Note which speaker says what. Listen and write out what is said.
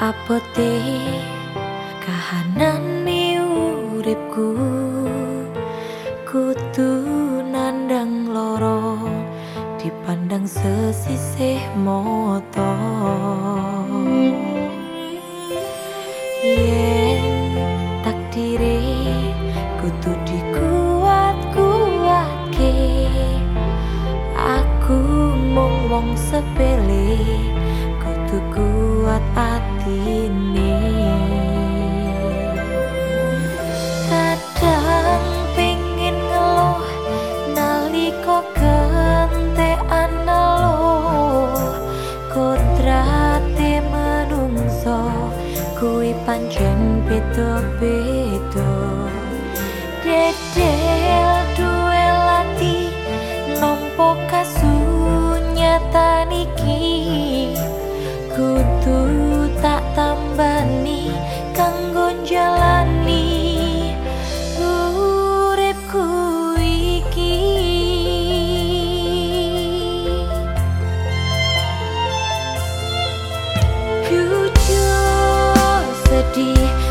Speaker 1: apote kahanan mi uripku. Kutu nandang loro dipandang sesisih moto. Yen pancen beda-beda. Dedel duwe lati nompo kasunyatan iki? Kudu tak tambani kanggo jalani empty